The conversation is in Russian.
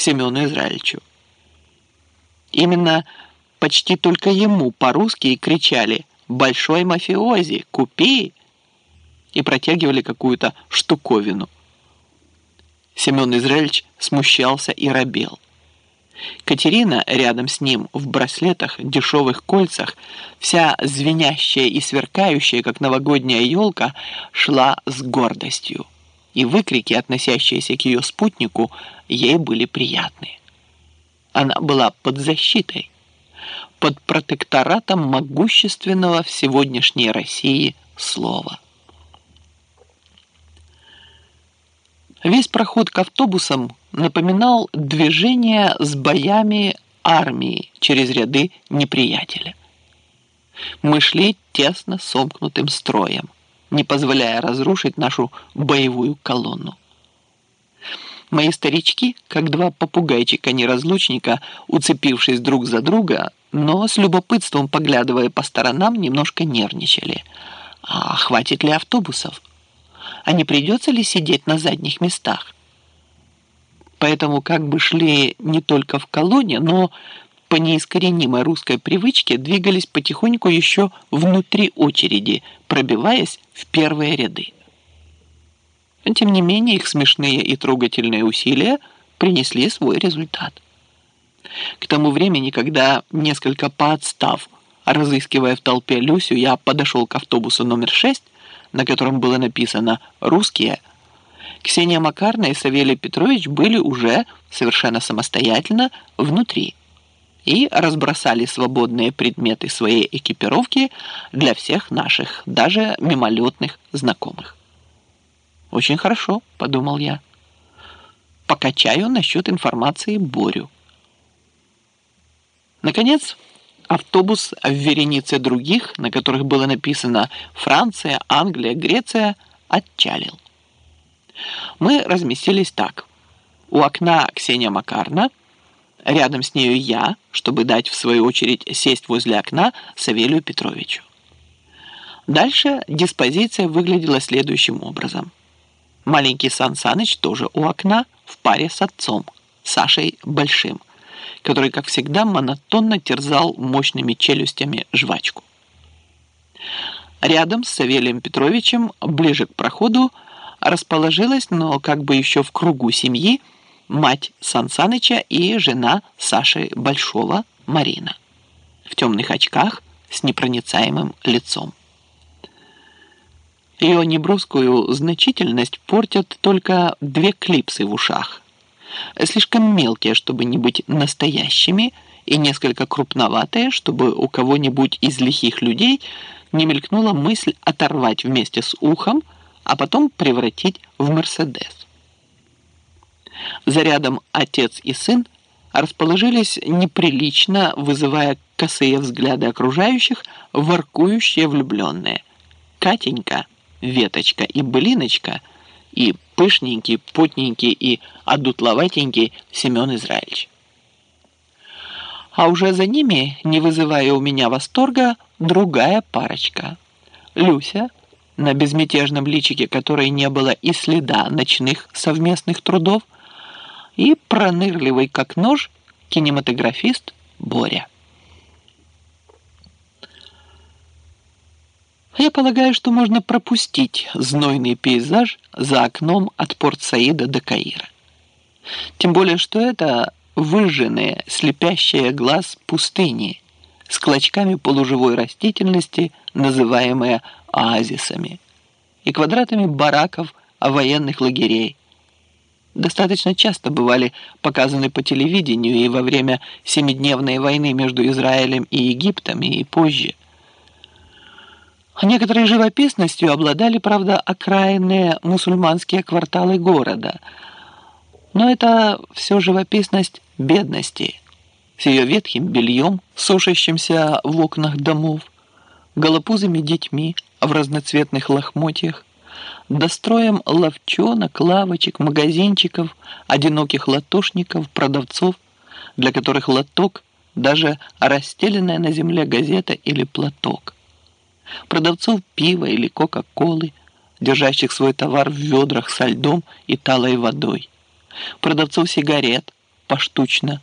Семену Израильевичу. Именно почти только ему по-русски и кричали «Большой мафиози, купи!» и протягивали какую-то штуковину. Семен Израильевич смущался и робел. Катерина рядом с ним в браслетах, дешевых кольцах, вся звенящая и сверкающая, как новогодняя елка, шла с гордостью. И выкрики, относящиеся к ее спутнику, ей были приятны. Она была под защитой, под протекторатом могущественного в сегодняшней России слова. Весь проход к автобусам напоминал движение с боями армии через ряды неприятеля. Мы шли тесно сомкнутым строем, не позволяя разрушить нашу боевую колонну. Мои старички, как два попугайчика-неразлучника, уцепившись друг за друга, но с любопытством поглядывая по сторонам, немножко нервничали. А хватит ли автобусов? а не придется ли сидеть на задних местах. Поэтому как бы шли не только в колонне, но по неискоренимой русской привычке двигались потихоньку еще внутри очереди, пробиваясь в первые ряды. Тем не менее, их смешные и трогательные усилия принесли свой результат. К тому времени, когда, несколько поотстав, разыскивая в толпе Люсю, я подошел к автобусу номер шесть, на котором было написано «Русские», Ксения Макарна и Савелий Петрович были уже совершенно самостоятельно внутри и разбросали свободные предметы своей экипировки для всех наших, даже мимолетных знакомых. «Очень хорошо», — подумал я. «Покачаю насчет информации Борю». Наконец, автобус в веренице других, на которых было написано «Франция», «Англия», «Греция», отчалил. Мы разместились так. У окна Ксения Макарна, рядом с нею я, чтобы дать, в свою очередь, сесть возле окна Савелию Петровичу. Дальше диспозиция выглядела следующим образом. Маленький Сан Саныч тоже у окна в паре с отцом, Сашей Большим – который, как всегда, монотонно терзал мощными челюстями жвачку. Рядом с Савелием Петровичем, ближе к проходу, расположилась, но как бы еще в кругу семьи, мать Сан Саныча и жена Саши Большого, Марина, в темных очках с непроницаемым лицом. Ее неброскую значительность портят только две клипсы в ушах – слишком мелкие, чтобы не быть настоящими, и несколько крупноватые, чтобы у кого-нибудь из лихих людей не мелькнула мысль оторвать вместе с ухом, а потом превратить в Мерседес. За рядом отец и сын расположились неприлично, вызывая косые взгляды окружающих, воркующие влюбленные. Катенька, Веточка и Былиночка – и пышненький, потненький и одутловатенький Семен Израильевич. А уже за ними, не вызывая у меня восторга, другая парочка. Люся, на безмятежном личике которой не было и следа ночных совместных трудов, и пронырливый как нож кинематографист Боря. Я полагаю, что можно пропустить знойный пейзаж за окном от Порт-Саида до Каира. Тем более, что это выжженные, слепящие глаз пустыни с клочками полуживой растительности, называемые оазисами, и квадратами бараков военных лагерей. Достаточно часто бывали показаны по телевидению и во время Семидневной войны между Израилем и Египтом и позже. Некоторой живописностью обладали, правда, окраинные мусульманские кварталы города. Но это все живописность бедности, с ее ветхим бельем, сушащимся в окнах домов, голопузыми детьми в разноцветных лохмотьях, достроем ловчонок, лавочек, магазинчиков, одиноких латошников, продавцов, для которых лоток – даже расстеленная на земле газета или платок – продавцов пива или кока-колы, держащих свой товар в ведрах со льдом и талой водой, продавцов сигарет, поштучно.